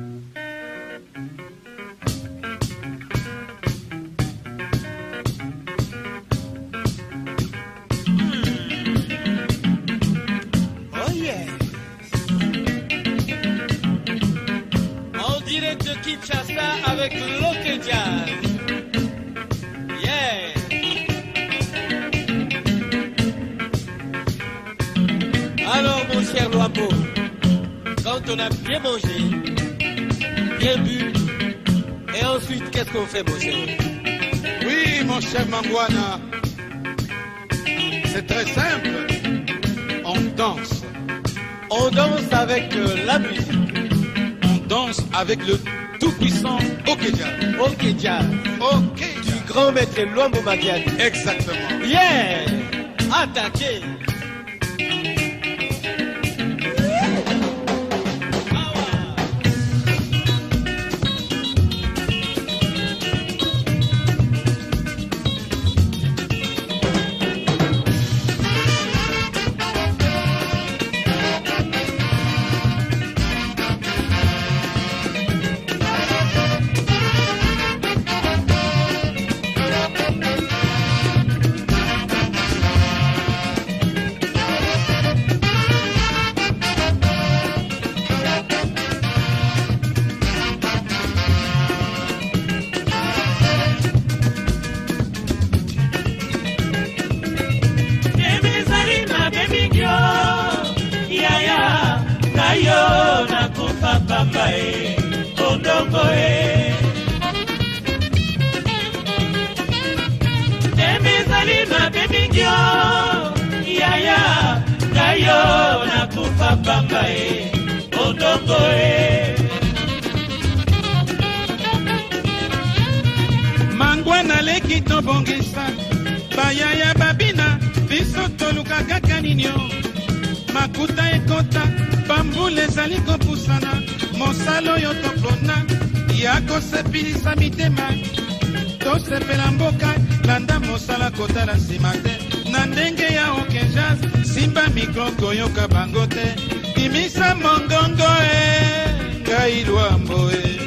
Oh yeah On dirait de Kitsasta avec l'oke Jazz Yeah Alors mon cher Globo Quand on a bien mangé et ensuite, qu'est-ce qu'on fait, mon cher Oui, mon cher Mangwana, c'est très simple. On danse. On danse avec euh, la musique. On danse avec le tout-puissant Okedja, Okedja, Okedja Du grand maître Luambo Magiani. Exactement. Yeah! Attaqué yo yaya na yo nakufa pamba e odongo e mangwa naleki tobongisa bayaya babina biso toluka kaka ninio makuta ekota bambula ezali kopusana mosala oyo topona ya kosepelisa mitema tosepela mboka landa mosala kotala nsima te na ndenge ya okenjas simba mikro koyoka bango te bimisa mongongo e ngai lwambo e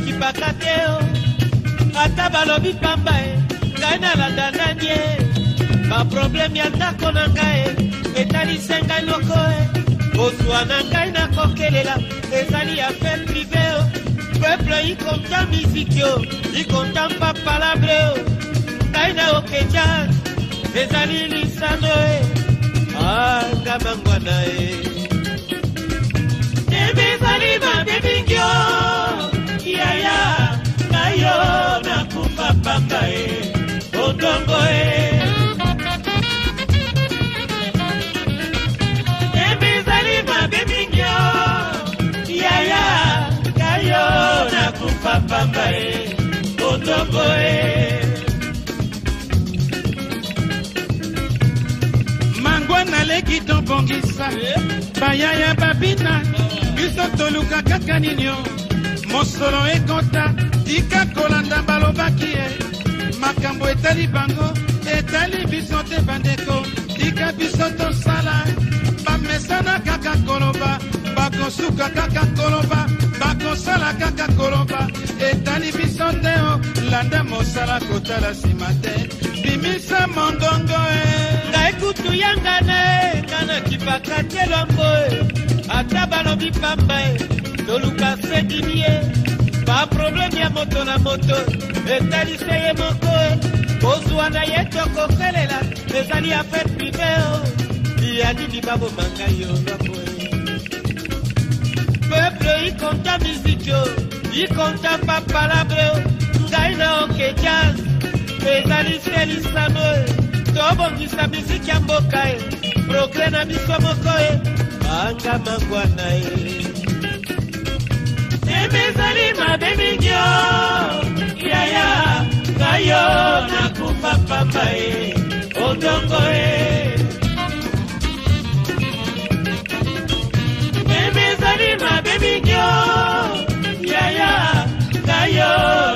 bakipaka te o ata balobi pamba e ngai nalanda nani e baprobleme ya ndako na ngai e etalise ngai loko e kozwa na ngai nakokelela ezali ya fe prive o peuple ikonta miziki o ikonta mpa palabre o ngai na okeja ezali lisano e angamangwana ah, e temezali mabe mingi o kiaya ngai yo nakufa pamba e odongo e ebizali mabe mingi o kiaya ngai yo nakufa pamba e odongo e mangwa naleki tobongisa eh? bayaya babina biso toluka kaka nini o mosolo ekota tika kolanda balobaki ye makambo etali bango etali biso te bandeko tika biso tosala bamesana kaka koloba bakosuka kaka koloba bakosala kaka koloba etali biso te o landa mosala kotala nsima te bimisa mongongo e ngai kutu yangane kana kipaka te lombo ata balobi pamba e toluka fedini ye baprobleme ya moto na moto etalisa ye moko kozwa na ye tokofelela ezali afet priveo yadidi babomanga yo baboe peuple ikonta mizikio ikonta bapalabre ngai na oke jaz ezali selisamo tobongisa miziki ya mboka e progre na biso moko e banga mangwana e seme ezali mabe mingi o yaya ngai yo nakumba pamba e odongo e seme ezali mabe mingi o yaya ngai yo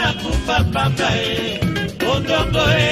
nakumba pamba e odongo e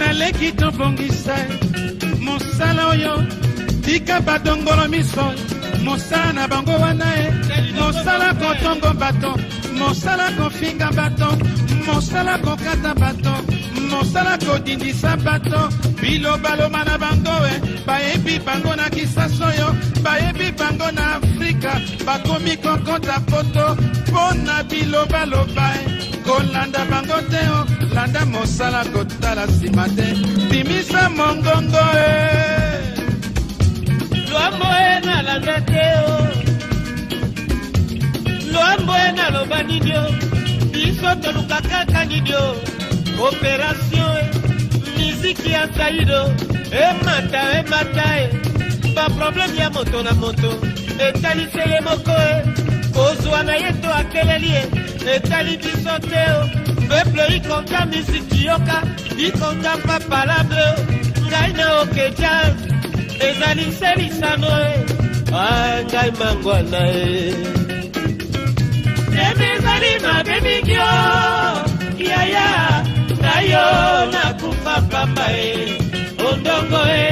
naleki tobongisa mosala oyo tika badongolo miso mosala na bango wana e mosala kotongo bato mosala kofinga bato mosala kokata bato mosala kodindisa bato bilobaloma na bango e bayebi bango na kisasa oyo bayebi bango na afrika bakomi kokota poto mpo na bilobaloba e eh. kolanda bango te o oh. landa mosala kotala nsima te timisa mongongo e lwambo e nalanda te o oh. lwambo e naloba nini o oh. biso toluka kaka nini o operation miziki ya saido emata eh, emata eh, e eh. baprobleme ya moto na moto etalisi ye moko e kozwa na ye to akeleli e etali biso te o oh. peple ikonta miziki yoka ikonta papalabre o ngai na okeja ezali selisano e a ah, ngai mangwana e eme ezali mabe mingi o yaya yo nakufa pamba e ondongo e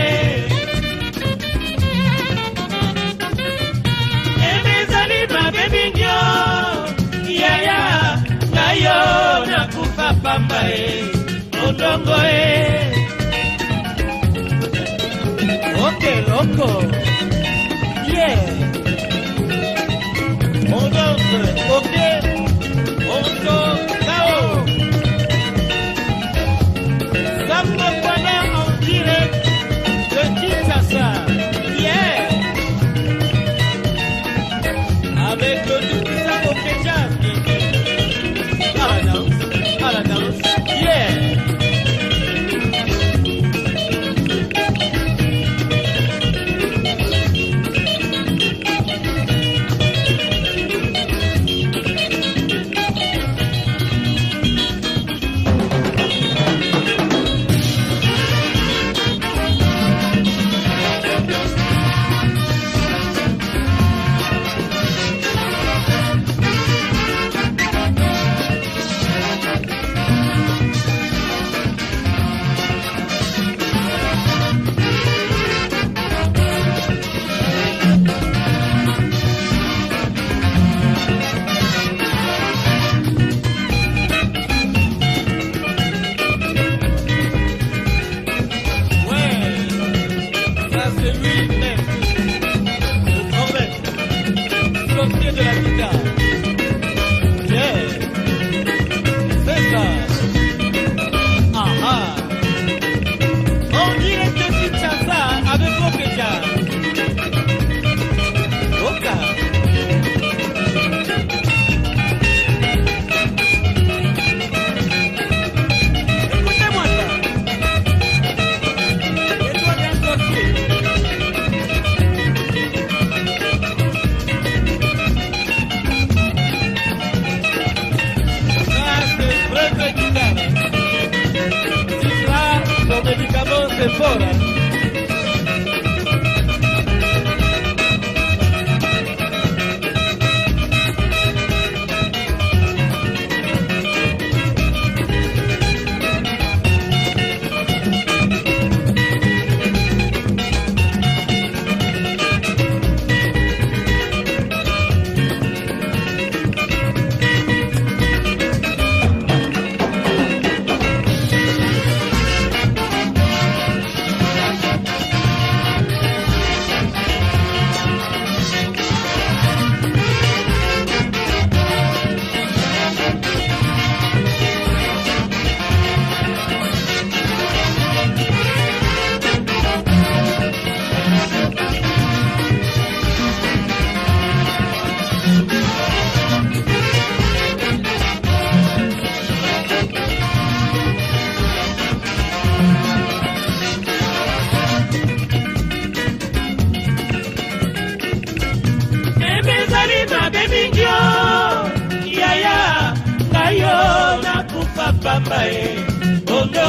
emezali mabe mingio yaya ngai yo nakufa pamba e ondongo e okeloko okay, ye yeah. make good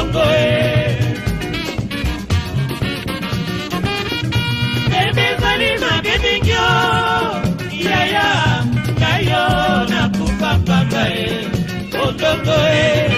bongo pembe eh. ezali mabe mingi o oh. yaya kayo nakufa pamba e eh. odongo e eh.